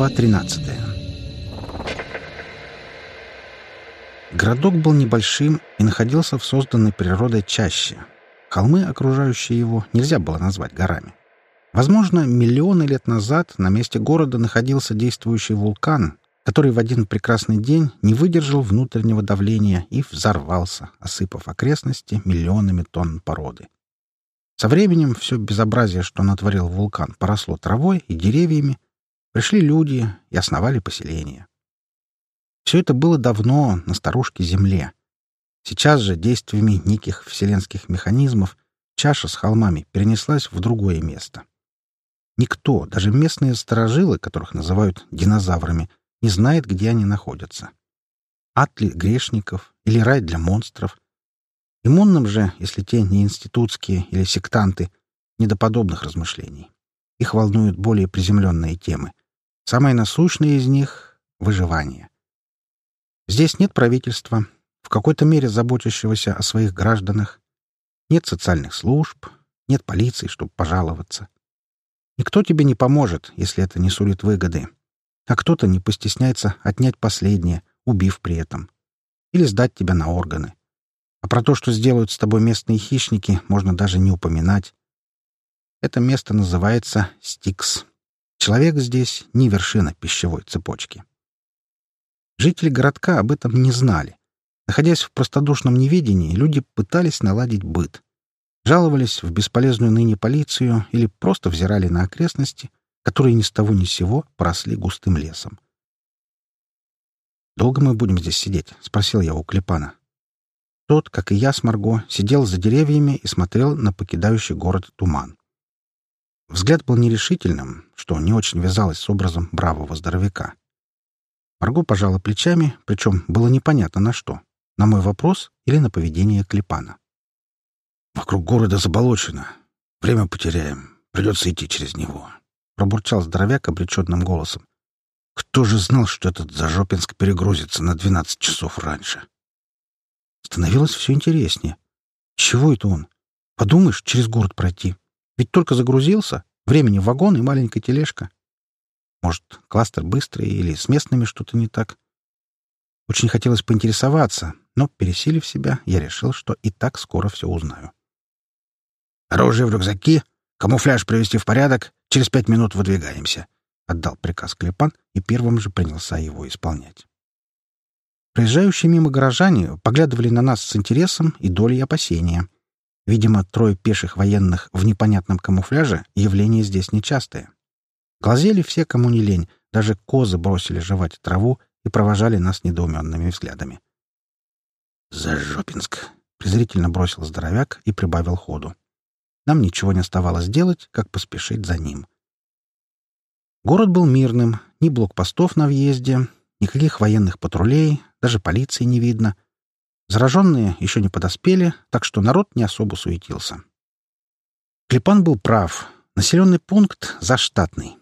Глава 13 Городок был небольшим и находился в созданной природой чаще. Холмы, окружающие его, нельзя было назвать горами. Возможно, миллионы лет назад на месте города находился действующий вулкан, который в один прекрасный день не выдержал внутреннего давления и взорвался, осыпав окрестности миллионами тонн породы. Со временем все безобразие, что натворил вулкан, поросло травой и деревьями, пришли люди и основали поселение. Все это было давно на старушке Земле. Сейчас же действиями неких вселенских механизмов чаша с холмами перенеслась в другое место. Никто, даже местные сторожилы, которых называют динозаврами, не знает, где они находятся. Ад ли грешников или рай для монстров, Иммунным же, если те не институтские или сектанты, не до подобных размышлений. Их волнуют более приземленные темы. Самая насущная из них — выживание. Здесь нет правительства, в какой-то мере заботящегося о своих гражданах, нет социальных служб, нет полиции, чтобы пожаловаться. Никто тебе не поможет, если это не сулит выгоды, а кто-то не постесняется отнять последнее, убив при этом, или сдать тебя на органы. А про то, что сделают с тобой местные хищники, можно даже не упоминать. Это место называется Стикс. Человек здесь — не вершина пищевой цепочки. Жители городка об этом не знали. Находясь в простодушном неведении, люди пытались наладить быт. Жаловались в бесполезную ныне полицию или просто взирали на окрестности, которые ни с того ни с сего поросли густым лесом. «Долго мы будем здесь сидеть?» — спросил я у Клепана. Тот, как и я с Марго, сидел за деревьями и смотрел на покидающий город туман. Взгляд был нерешительным, что не очень вязалось с образом бравого здоровяка. Марго пожала плечами, причем было непонятно на что — на мой вопрос или на поведение Клепана. «Вокруг города заболочено. Время потеряем. Придется идти через него», — пробурчал здоровяк обреченным голосом. «Кто же знал, что этот Зажопинск перегрузится на двенадцать часов раньше?» Становилось все интереснее. Чего это он? Подумаешь, через город пройти. Ведь только загрузился, времени вагон и маленькая тележка. Может, кластер быстрый или с местными что-то не так? Очень хотелось поинтересоваться, но, пересилив себя, я решил, что и так скоро все узнаю. «Оружие в рюкзаки, камуфляж привести в порядок, через пять минут выдвигаемся», — отдал приказ Клепан и первым же принялся его исполнять. Проезжающие мимо горожане поглядывали на нас с интересом и долей опасения. Видимо, трое пеших военных в непонятном камуфляже — явление здесь нечастое. Глазели все, кому не лень, даже козы бросили жевать траву и провожали нас недоуменными взглядами. «Зажопинск!» — презрительно бросил здоровяк и прибавил ходу. Нам ничего не оставалось делать, как поспешить за ним. Город был мирным, ни блокпостов на въезде, никаких военных патрулей, даже полиции не видно. Зараженные еще не подоспели, так что народ не особо суетился. Клепан был прав. Населенный пункт заштатный.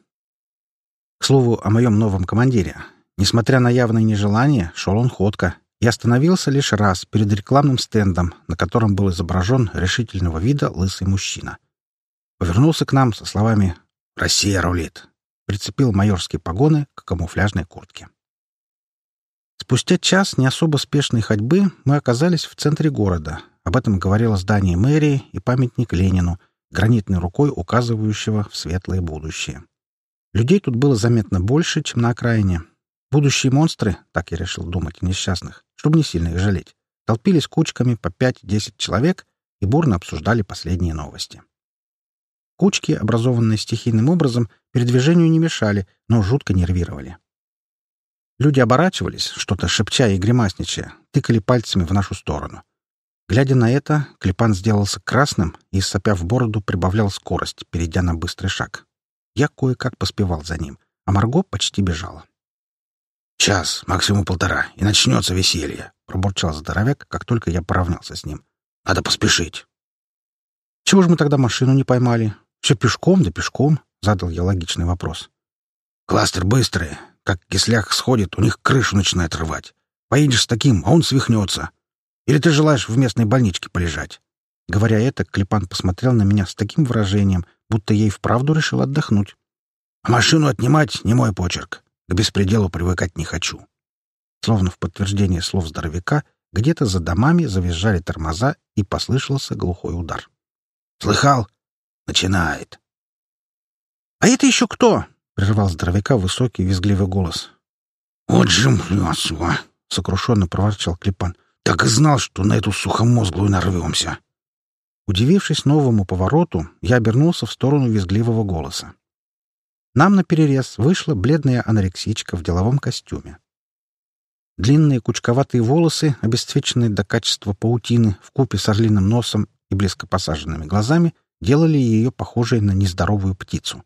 К слову о моем новом командире. Несмотря на явное нежелание, шел он ходко и остановился лишь раз перед рекламным стендом, на котором был изображен решительного вида лысый мужчина. Повернулся к нам со словами «Россия рулит!» прицепил майорские погоны к камуфляжной куртке. Спустя час не особо спешной ходьбы мы оказались в центре города. Об этом говорило здание мэрии и памятник Ленину, гранитной рукой указывающего в светлое будущее. Людей тут было заметно больше, чем на окраине. Будущие монстры, так я решил думать несчастных, чтобы не сильно их жалеть, толпились кучками по 5-10 человек и бурно обсуждали последние новости. Кучки, образованные стихийным образом, передвижению не мешали, но жутко нервировали. Люди оборачивались, что-то шепча и гримасничая, тыкали пальцами в нашу сторону. Глядя на это, Клепан сделался красным и, сопя в бороду, прибавлял скорость, перейдя на быстрый шаг. Я кое-как поспевал за ним, а Марго почти бежала. «Час, максимум полтора, и начнется веселье», — пробурчал здоровяк, как только я поравнялся с ним. «Надо поспешить». «Чего же мы тогда машину не поймали? Все пешком да пешком?» — задал я логичный вопрос. «Кластер быстрый, как кислях сходит, у них крышу начинает рвать. Поедешь с таким, а он свихнется. Или ты желаешь в местной больничке полежать?» Говоря это, Клепан посмотрел на меня с таким выражением, будто и вправду решил отдохнуть. «А машину отнимать — не мой почерк. К беспределу привыкать не хочу». Словно в подтверждение слов здоровяка, где-то за домами завизжали тормоза, и послышался глухой удар. «Слыхал? Начинает». «А это еще кто?» — прервал здоровяка высокий визгливый голос. «Вот же млясва!» — сокрушенно проворчал Клепан. «Так и знал, что на эту сухомозглую нарвемся!» Удивившись новому повороту, я обернулся в сторону визгливого голоса. Нам на перерез вышла бледная анорексичка в деловом костюме. Длинные кучковатые волосы, обесцвеченные до качества паутины, в купе с орлиным носом и близко посаженными глазами, делали ее похожей на нездоровую птицу.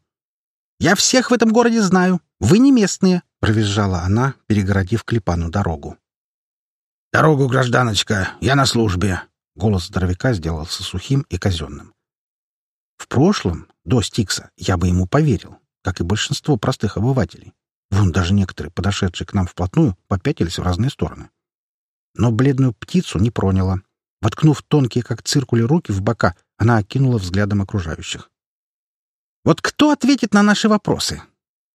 «Я всех в этом городе знаю. Вы не местные», — провизжала она, перегородив Клепану дорогу. «Дорогу, гражданочка, я на службе», Голос здоровяка сделался сухим и казенным. В прошлом, до Стикса, я бы ему поверил, как и большинство простых обывателей. Вон даже некоторые, подошедшие к нам вплотную, попятились в разные стороны. Но бледную птицу не проняло. Воткнув тонкие, как циркули, руки в бока, она окинула взглядом окружающих. «Вот кто ответит на наши вопросы?»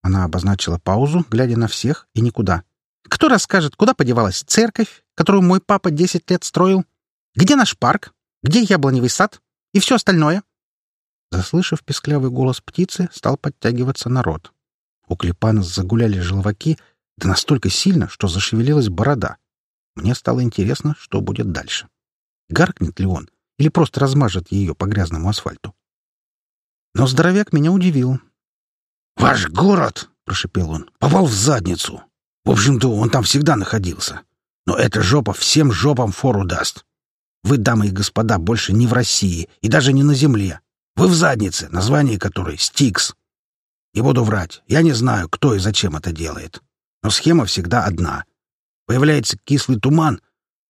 Она обозначила паузу, глядя на всех и никуда. «Кто расскажет, куда подевалась церковь, которую мой папа десять лет строил? Где наш парк? Где яблоневый сад? И все остальное?» Заслышав песклявый голос птицы, стал подтягиваться народ. У Клепана загуляли желваки, да настолько сильно, что зашевелилась борода. Мне стало интересно, что будет дальше. Гаркнет ли он или просто размажет ее по грязному асфальту? Но здоровяк меня удивил. «Ваш город!» — прошепел он. «Попал в задницу. В общем-то, он там всегда находился. Но эта жопа всем жопам фору даст. Вы, дамы и господа, больше не в России и даже не на Земле. Вы в заднице, название которой — Стикс. Не буду врать, я не знаю, кто и зачем это делает. Но схема всегда одна. Появляется кислый туман,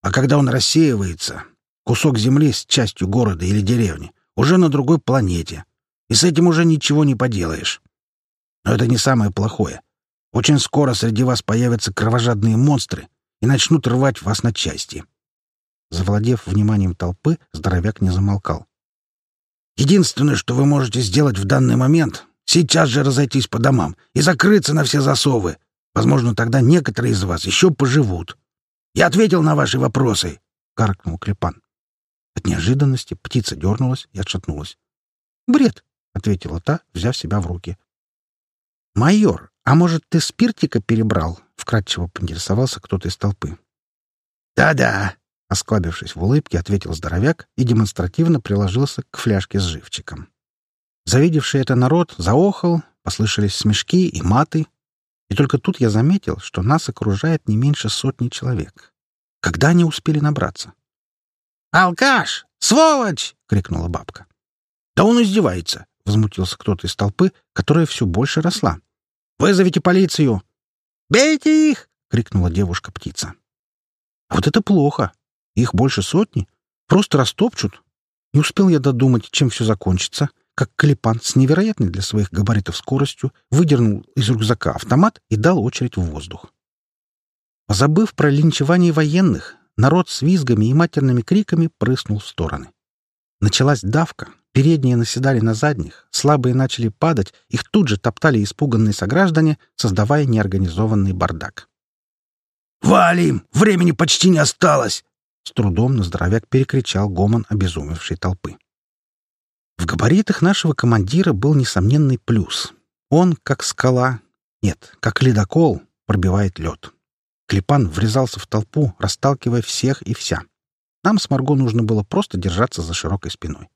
а когда он рассеивается, кусок земли с частью города или деревни уже на другой планете. И с этим уже ничего не поделаешь. Но это не самое плохое. Очень скоро среди вас появятся кровожадные монстры и начнут рвать вас на части. Завладев вниманием толпы, здоровяк не замолкал. «Единственное, что вы можете сделать в данный момент, сейчас же разойтись по домам и закрыться на все засовы. Возможно, тогда некоторые из вас еще поживут. Я ответил на ваши вопросы», — каркнул Клепан. От неожиданности птица дернулась и отшатнулась. «Бред!» — ответила та, взяв себя в руки. «Майор, а может, ты спиртика перебрал?» — вкратчиво поинтересовался кто-то из толпы. «Да-да», Осклабившись в улыбке, ответил здоровяк и демонстративно приложился к фляжке с живчиком. Завидевший это народ заохал, послышались смешки и маты. И только тут я заметил, что нас окружает не меньше сотни человек. Когда они успели набраться? «Алкаш! Сволочь!» — крикнула бабка. «Да он издевается!» — возмутился кто-то из толпы, которая все больше росла. «Вызовите полицию!» «Бейте их!» — крикнула девушка-птица. «Вот это плохо!» Их больше сотни. Просто растопчут. Не успел я додумать, чем все закончится, как Клепан с невероятной для своих габаритов скоростью выдернул из рюкзака автомат и дал очередь в воздух. Забыв про линчевание военных, народ с визгами и матерными криками прыснул в стороны. Началась давка, передние наседали на задних, слабые начали падать, их тут же топтали испуганные сограждане, создавая неорганизованный бардак. «Валим! Времени почти не осталось!» С трудом на здоровяк перекричал гомон обезумевшей толпы. В габаритах нашего командира был несомненный плюс. Он, как скала, нет, как ледокол, пробивает лед. Клепан врезался в толпу, расталкивая всех и вся. Нам с Марго нужно было просто держаться за широкой спиной.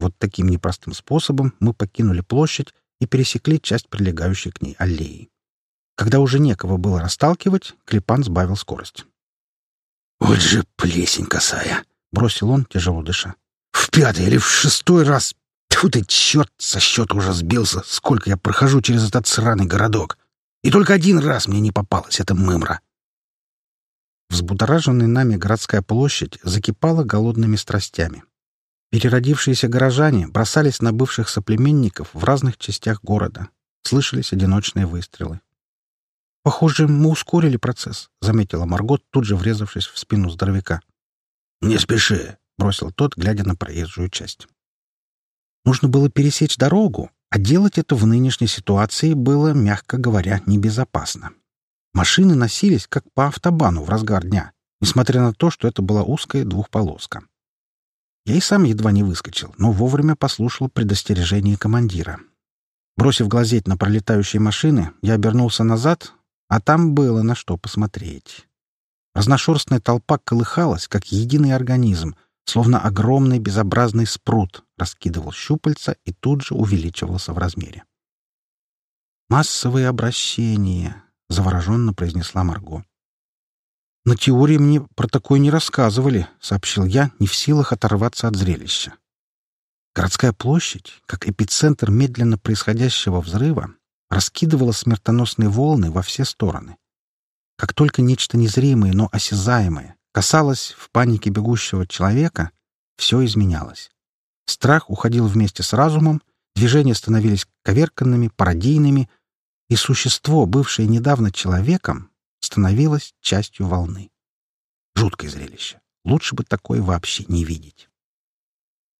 Вот таким непростым способом мы покинули площадь и пересекли часть прилегающей к ней аллеи. Когда уже некого было расталкивать, Клепан сбавил скорость. «Вот же плесень косая!» — бросил он, тяжело дыша. «В пятый или в шестой раз! Тьфу ты, черт, со счета уже сбился, сколько я прохожу через этот сраный городок! И только один раз мне не попалась эта мымра!» Взбудораженная нами городская площадь закипала голодными страстями. Переродившиеся горожане бросались на бывших соплеменников в разных частях города. Слышались одиночные выстрелы. «Похоже, мы ускорили процесс», — заметила Маргот, тут же врезавшись в спину здоровяка. «Не спеши», — бросил тот, глядя на проезжую часть. Нужно было пересечь дорогу, А делать это в нынешней ситуации было, мягко говоря, небезопасно. Машины носились, как по автобану в разгар дня, несмотря на то, что это была узкая двухполоска. Я и сам едва не выскочил, но вовремя послушал предостережение командира. Бросив глазеть на пролетающие машины, я обернулся назад, а там было на что посмотреть. Разношерстная толпа колыхалась, как единый организм, словно огромный безобразный спрут, раскидывал щупальца и тут же увеличивался в размере. «Массовые обращения», — завороженно произнесла Марго. «На теории мне про такое не рассказывали», — сообщил я, не в силах оторваться от зрелища. Городская площадь, как эпицентр медленно происходящего взрыва, раскидывала смертоносные волны во все стороны. Как только нечто незримое, но осязаемое касалось в панике бегущего человека, все изменялось. Страх уходил вместе с разумом, движения становились коверканными, пародийными, и существо, бывшее недавно человеком, становилось частью волны. Жуткое зрелище. Лучше бы такое вообще не видеть.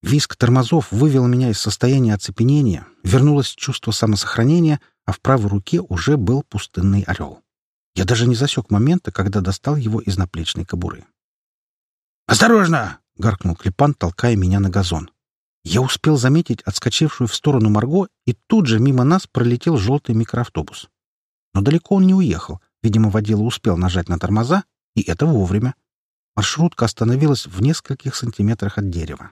Виск тормозов вывел меня из состояния оцепенения, вернулось чувство самосохранения, а в правой руке уже был пустынный орел. Я даже не засек момента, когда достал его из наплечной кобуры. «Осторожно!» — гаркнул Клепан, толкая меня на газон. Я успел заметить отскочившую в сторону Марго, и тут же мимо нас пролетел желтый микроавтобус. Но далеко он не уехал. Видимо, водила успел нажать на тормоза, и это вовремя. Маршрутка остановилась в нескольких сантиметрах от дерева.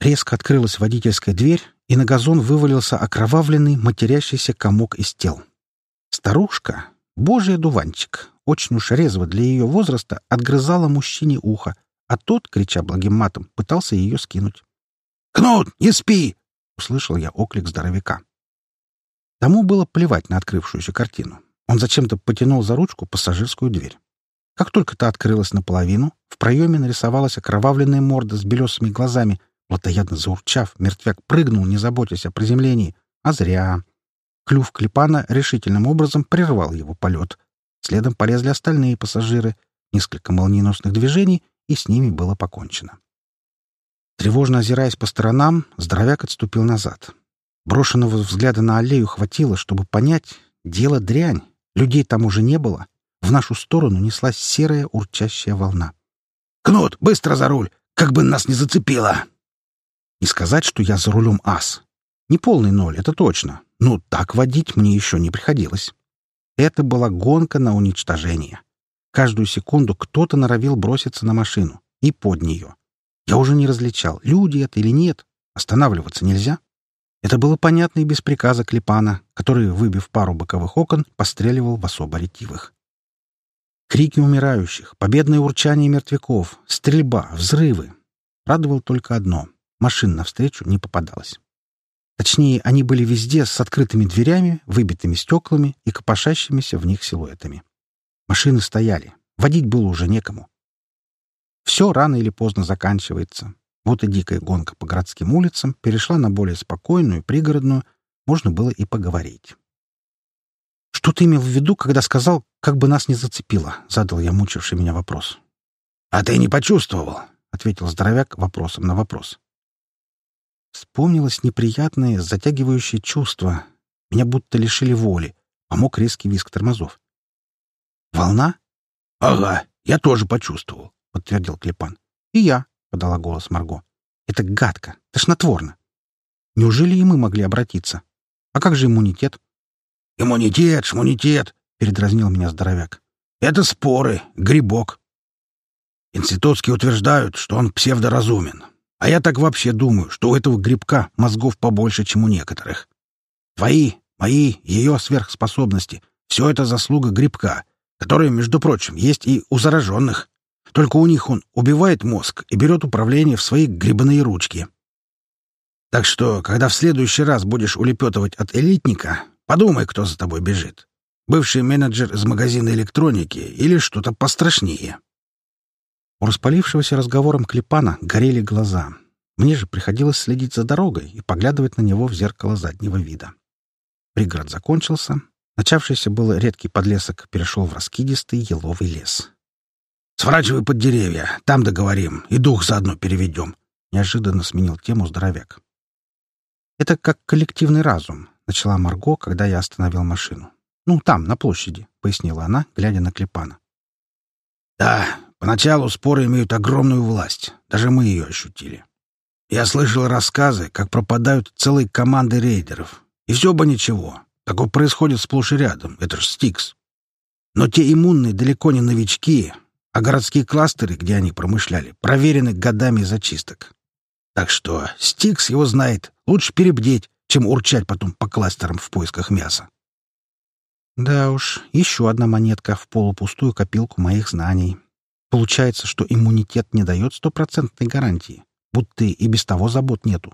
Резко открылась водительская дверь, и на газон вывалился окровавленный, матерящийся комок из тел. Старушка, божий одуванчик, очень уж резво для ее возраста, отгрызала мужчине ухо, а тот, крича благим матом, пытался ее скинуть. «Кнут, не спи!» — услышал я оклик здоровяка. Тому было плевать на открывшуюся картину. Он зачем-то потянул за ручку пассажирскую дверь. Как только та открылась наполовину, в проеме нарисовалась окровавленная морда с белесыми глазами. Плотоядно заурчав, мертвяк прыгнул, не заботясь о приземлении. А зря. Клюв Клепана решительным образом прервал его полет. Следом полезли остальные пассажиры. Несколько молниеносных движений, и с ними было покончено. Тревожно озираясь по сторонам, здоровяк отступил назад. Брошенного взгляда на аллею хватило, чтобы понять — дело дрянь. Людей там уже не было. В нашу сторону неслась серая урчащая волна. «Кнут, быстро за руль! Как бы нас не зацепило!» Не сказать, что я за рулем ас. Не полный ноль, это точно. Но так водить мне еще не приходилось. Это была гонка на уничтожение. Каждую секунду кто-то норовил броситься на машину и под нее. Я уже не различал, люди это или нет. Останавливаться нельзя. Это было понятно и без приказа Клепана, который, выбив пару боковых окон, постреливал в особо ретивых. Крики умирающих, победное урчание мертвяков, стрельба, взрывы. Радовало только одно — машин навстречу не попадалось. Точнее, они были везде с открытыми дверями, выбитыми стеклами и копошащимися в них силуэтами. Машины стояли, водить было уже некому. Все рано или поздно заканчивается. Вот и дикая гонка по городским улицам перешла на более спокойную, пригородную. Можно было и поговорить. «Что ты имел в виду, когда сказал, как бы нас не зацепило?» — задал я мучивший меня вопрос. «А ты не почувствовал?» — ответил здоровяк вопросом на вопрос. Вспомнилось неприятное, затягивающее чувство. Меня будто лишили воли. Помог резкий визг тормозов. «Волна?» «Ага, я тоже почувствовал. — подтвердил Клепан. «И я», — подала голос Марго. «Это гадко, тошнотворно. Неужели и мы могли обратиться? А как же иммунитет?» «Иммунитет, шмунитет», — передразнил меня здоровяк. «Это споры, грибок. Институтские утверждают, что он псевдоразумен. А я так вообще думаю, что у этого грибка мозгов побольше, чем у некоторых. Твои, мои, ее сверхспособности — все это заслуга грибка, которые, между прочим, есть и у зараженных. Только у них он убивает мозг и берет управление в свои грибные ручки. Так что, когда в следующий раз будешь улепетывать от элитника, подумай, кто за тобой бежит. Бывший менеджер из магазина электроники или что-то пострашнее. У распалившегося разговором Клепана горели глаза. Мне же приходилось следить за дорогой и поглядывать на него в зеркало заднего вида. Пригород закончился. Начавшийся был редкий подлесок перешел в раскидистый еловый лес. Сворачивай под деревья, там договорим, и дух заодно переведем. Неожиданно сменил тему здоровяк. Это как коллективный разум, начала Марго, когда я остановил машину. Ну, там, на площади, пояснила она, глядя на Клепана. Да, поначалу споры имеют огромную власть. Даже мы ее ощутили. Я слышал рассказы, как пропадают целые команды рейдеров. И все бы ничего. Такое происходит сплошь и рядом. Это ж Стикс. Но те иммунные далеко не новички, а городские кластеры, где они промышляли, проверены годами зачисток. Так что Стикс его знает. Лучше перебдеть, чем урчать потом по кластерам в поисках мяса. Да уж, еще одна монетка в полупустую копилку моих знаний. Получается, что иммунитет не дает стопроцентной гарантии, будто и без того забот нету.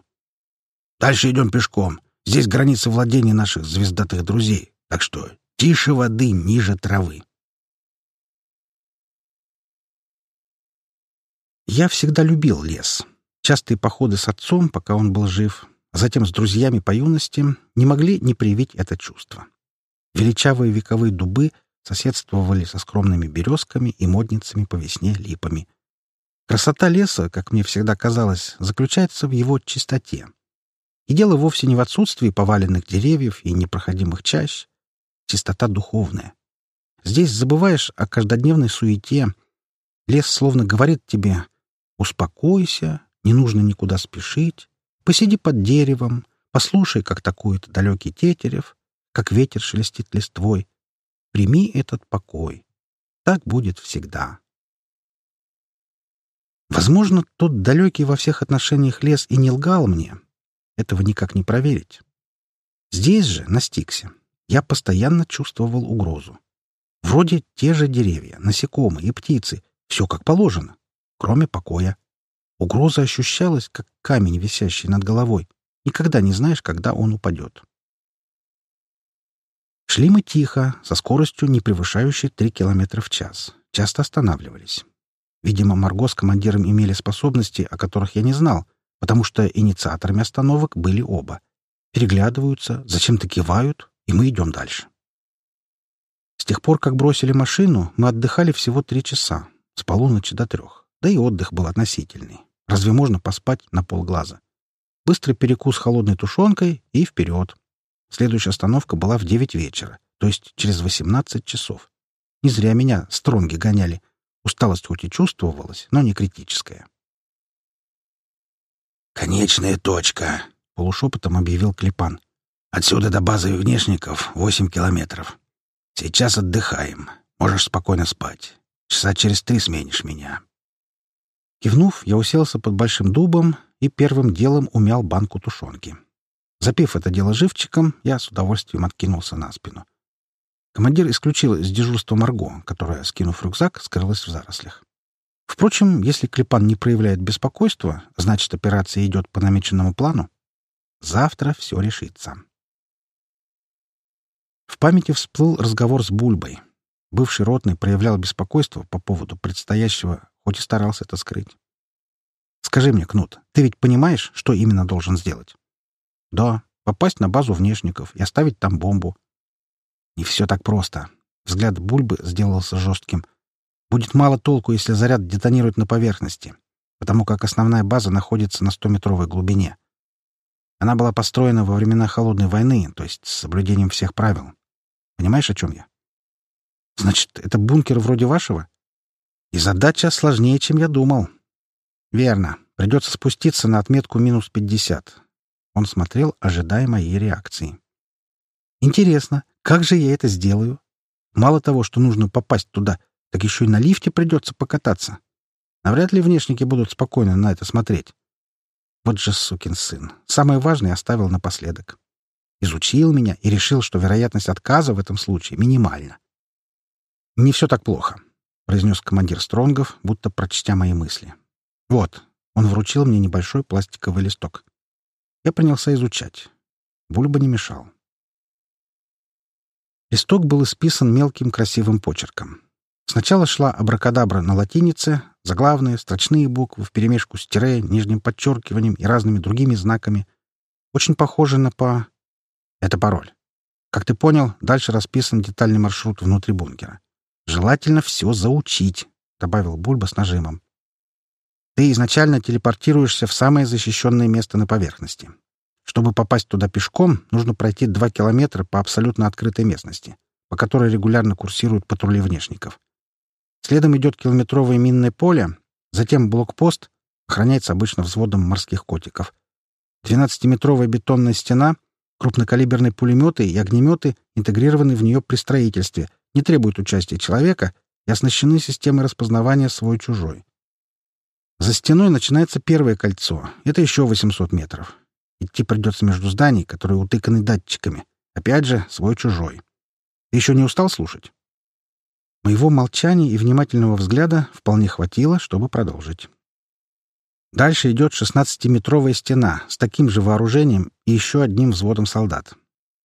Дальше идем пешком. Здесь границы владения наших звездатых друзей, так что тише воды, ниже травы. Я всегда любил лес. Частые походы с отцом, пока он был жив, а затем с друзьями по юности, не могли не привить это чувство. Величавые вековые дубы соседствовали со скромными березками и модницами по весне липами. Красота леса, как мне всегда казалось, заключается в его чистоте. И дело вовсе не в отсутствии поваленных деревьев и непроходимых чащ. Чистота духовная. Здесь забываешь о каждодневной суете. Лес словно говорит тебе «Успокойся, не нужно никуда спешить. Посиди под деревом, послушай, как такует далекий тетерев, как ветер шелестит листвой. Прими этот покой. Так будет всегда. Возможно, тот далекий во всех отношениях лес и не лгал мне. Этого никак не проверить. Здесь же, на Стиксе, я постоянно чувствовал угрозу. Вроде те же деревья, насекомые и птицы, все как положено, кроме покоя. Угроза ощущалась, как камень, висящий над головой. Никогда не знаешь, когда он упадет. Шли мы тихо, со скоростью, не превышающей 3 км в час. Часто останавливались. Видимо, Марго с командиром имели способности, о которых я не знал, потому что инициаторами остановок были оба. Переглядываются, зачем-то кивают, и мы идем дальше. С тех пор, как бросили машину, мы отдыхали всего три часа, с полуночи до трех. Да и отдых был относительный. Разве можно поспать на полглаза? Быстрый перекус холодной тушенкой и вперед. Следующая остановка была в девять вечера, то есть через восемнадцать часов. Не зря меня стронги гоняли. Усталость хоть и чувствовалась, но не критическая. «Конечная точка», — полушепотом объявил Клепан. «Отсюда до базы внешников восемь километров. Сейчас отдыхаем. Можешь спокойно спать. Часа через три сменишь меня». Кивнув, я уселся под большим дубом и первым делом умял банку тушенки. Запив это дело живчиком, я с удовольствием откинулся на спину. Командир исключил из дежурства Марго, которая, скинув рюкзак, скрылась в зарослях. Впрочем, если Клепан не проявляет беспокойства, значит, операция идет по намеченному плану. Завтра все решится. В памяти всплыл разговор с Бульбой. Бывший ротный проявлял беспокойство по поводу предстоящего хоть и старался это скрыть. «Скажи мне, Кнут, ты ведь понимаешь, что именно должен сделать?» «Да, попасть на базу внешников и оставить там бомбу». «Не все так просто». Взгляд Бульбы сделался жестким. «Будет мало толку, если заряд детонирует на поверхности, потому как основная база находится на 100-метровой глубине. Она была построена во времена Холодной войны, то есть с соблюдением всех правил. Понимаешь, о чем я?» «Значит, это бункер вроде вашего?» И задача сложнее, чем я думал. Верно. Придется спуститься на отметку минус пятьдесят. Он смотрел, ожидая моей реакции. Интересно, как же я это сделаю? Мало того, что нужно попасть туда, так еще и на лифте придется покататься. Навряд ли внешники будут спокойно на это смотреть. Вот же сукин сын. Самое важное оставил напоследок. Изучил меня и решил, что вероятность отказа в этом случае минимальна. Не все так плохо. — произнес командир Стронгов, будто прочтя мои мысли. «Вот». Он вручил мне небольшой пластиковый листок. Я принялся изучать. Бульба не мешал. Листок был исписан мелким красивым почерком. Сначала шла абракадабра на латинице, заглавные, строчные буквы вперемешку с тире, нижним подчеркиванием и разными другими знаками. Очень похоже на по... Это пароль. Как ты понял, дальше расписан детальный маршрут внутри бункера. Желательно все заучить, — добавил Бульба с нажимом. Ты изначально телепортируешься в самое защищенное место на поверхности. Чтобы попасть туда пешком, нужно пройти два километра по абсолютно открытой местности, по которой регулярно курсируют патрули внешников. Следом идет километровое минное поле, затем блокпост, охраняется обычно взводом морских котиков. 12-метровая бетонная стена, крупнокалиберные пулеметы и огнеметы интегрированы в нее при строительстве, не требуют участия человека и оснащены системой распознавания свой-чужой. За стеной начинается первое кольцо. Это еще 800 метров. Идти придется между зданий, которые утыканы датчиками. Опять же, свой-чужой. Ты еще не устал слушать? Моего молчания и внимательного взгляда вполне хватило, чтобы продолжить. Дальше идет 16-метровая стена с таким же вооружением и еще одним взводом солдат.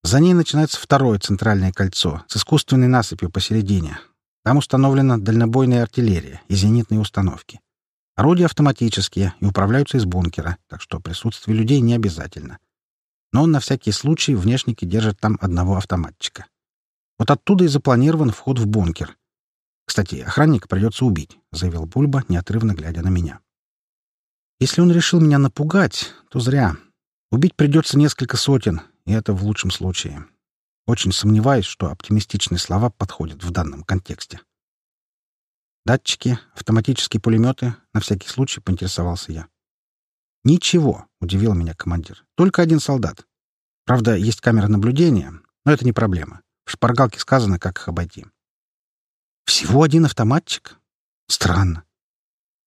За ней начинается второе центральное кольцо с искусственной насыпью посередине. Там установлена дальнобойная артиллерия и зенитные установки. Орудия автоматические и управляются из бункера, так что присутствие людей не обязательно. Но на всякий случай внешники держат там одного автоматчика. Вот оттуда и запланирован вход в бункер. Кстати, охранника придется убить, — заявил Бульба, неотрывно глядя на меня. Если он решил меня напугать, то зря. Убить придется несколько сотен, и это в лучшем случае. Очень сомневаюсь, что оптимистичные слова подходят в данном контексте. Датчики, автоматические пулеметы, на всякий случай поинтересовался я. «Ничего», — удивил меня командир. «Только один солдат. Правда, есть камера наблюдения, но это не проблема. В шпаргалке сказано, как их обойти». «Всего один автоматчик? Странно.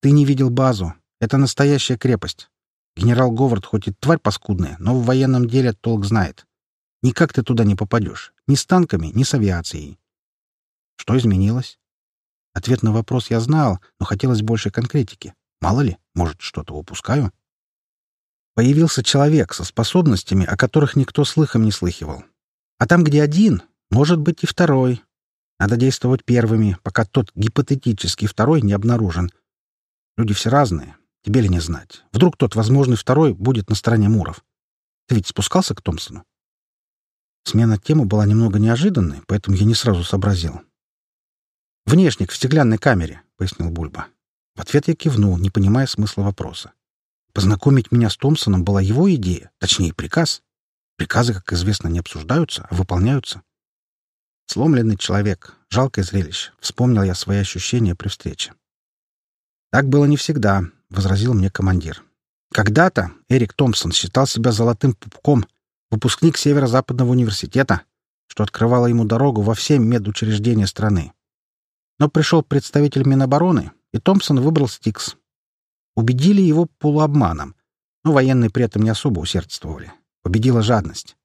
Ты не видел базу. Это настоящая крепость. Генерал Говард хоть и тварь паскудная, но в военном деле толк знает. Никак ты туда не попадешь. Ни с танками, ни с авиацией». «Что изменилось?» Ответ на вопрос я знал, но хотелось больше конкретики. Мало ли, может, что-то упускаю. Появился человек со способностями, о которых никто слыхом не слыхивал. А там, где один, может быть и второй. Надо действовать первыми, пока тот гипотетический второй не обнаружен. Люди все разные. Тебе ли не знать? Вдруг тот возможный второй будет на стороне Муров. Ты ведь спускался к Томпсону? Смена темы была немного неожиданной, поэтому я не сразу сообразил. «Внешник в стеклянной камере», — пояснил Бульба. В ответ я кивнул, не понимая смысла вопроса. Познакомить меня с Томпсоном была его идея, точнее, приказ. Приказы, как известно, не обсуждаются, а выполняются. Сломленный человек, жалкое зрелище. Вспомнил я свои ощущения при встрече. «Так было не всегда», — возразил мне командир. «Когда-то Эрик Томпсон считал себя золотым пупком, выпускник Северо-Западного университета, что открывало ему дорогу во все медучреждения страны. Но пришел представитель Минобороны, и Томпсон выбрал Стикс. Убедили его полуобманом, но военные при этом не особо усердствовали. Победила жадность.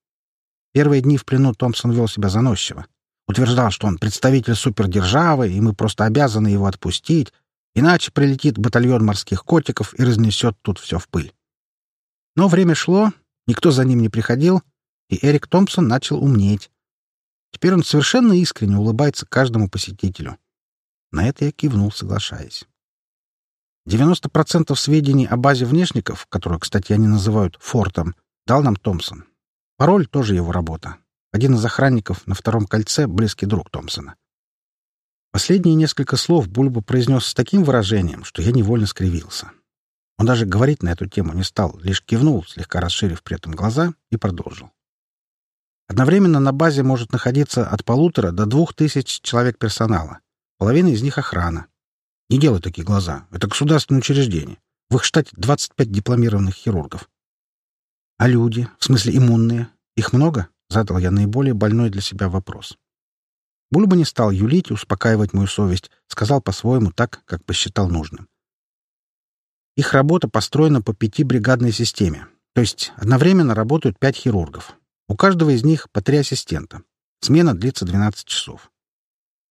Первые дни в плену Томпсон вел себя заносчиво. Утверждал, что он представитель супердержавы, и мы просто обязаны его отпустить, иначе прилетит батальон морских котиков и разнесет тут все в пыль. Но время шло, никто за ним не приходил, и Эрик Томпсон начал умнеть. Теперь он совершенно искренне улыбается каждому посетителю. На это я кивнул, соглашаясь. 90% сведений о базе внешников, которую, кстати, они называют «фортом», дал нам Томпсон. Пароль — тоже его работа. Один из охранников на втором кольце — близкий друг Томпсона. Последние несколько слов Бульба произнес с таким выражением, что я невольно скривился. Он даже говорить на эту тему не стал, лишь кивнул, слегка расширив при этом глаза, и продолжил. Одновременно на базе может находиться от полутора до двух тысяч человек персонала. Половина из них — охрана. Не делай такие глаза. Это государственное учреждение. В их штате 25 дипломированных хирургов. А люди, в смысле иммунные, их много? Задал я наиболее больной для себя вопрос. Бульба не стал юлить успокаивать мою совесть, сказал по-своему так, как посчитал нужным. Их работа построена по пятибригадной системе, то есть одновременно работают пять хирургов. У каждого из них по три ассистента. Смена длится 12 часов.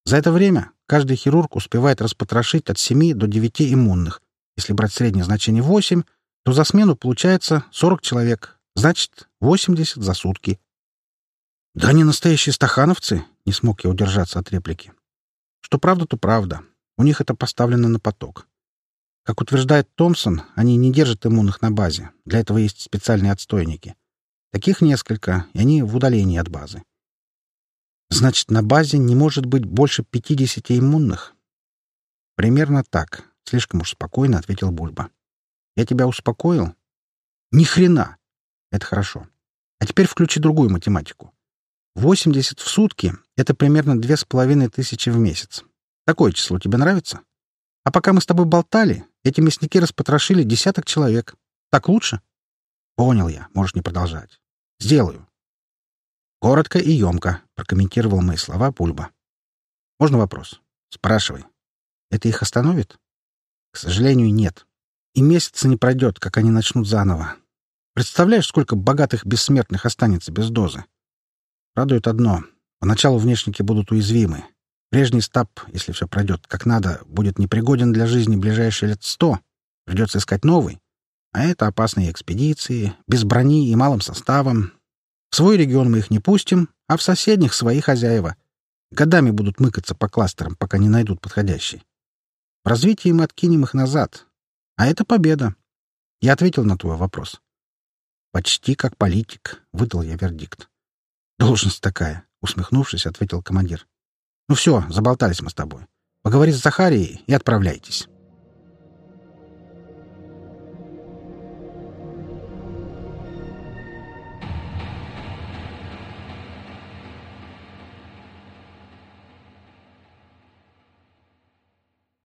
За это время Каждый хирург успевает распотрошить от 7 до 9 иммунных. Если брать среднее значение 8, то за смену получается 40 человек. Значит, 80 за сутки. «Да они настоящие стахановцы!» — не смог я удержаться от реплики. Что правда, то правда. У них это поставлено на поток. Как утверждает Томпсон, они не держат иммунных на базе. Для этого есть специальные отстойники. Таких несколько, и они в удалении от базы. Значит, на базе не может быть больше пятидесяти иммунных? Примерно так. Слишком уж спокойно ответил Бульба. Я тебя успокоил? Ни хрена! Это хорошо. А теперь включи другую математику. 80 в сутки — это примерно две с половиной тысячи в месяц. Такое число тебе нравится? А пока мы с тобой болтали, эти мясники распотрошили десяток человек. Так лучше? Понял я, можешь не продолжать. Сделаю. Коротко и емко, прокомментировал мои слова Пульба. Можно вопрос? Спрашивай. Это их остановит? К сожалению, нет. И месяца не пройдет, как они начнут заново. Представляешь, сколько богатых бессмертных останется без дозы? Радует одно. Поначалу внешники будут уязвимы. Прежний стаб, если все пройдет как надо, будет непригоден для жизни ближайшие лет сто. Придется искать новый. А это опасные экспедиции, без брони и малым составом. В свой регион мы их не пустим, а в соседних свои хозяева. Годами будут мыкаться по кластерам, пока не найдут подходящий. В развитии мы откинем их назад. А это победа. Я ответил на твой вопрос. Почти как политик, выдал я вердикт. Должность такая, усмехнувшись, ответил командир. Ну все, заболтались мы с тобой. Поговори с Захарией и отправляйтесь.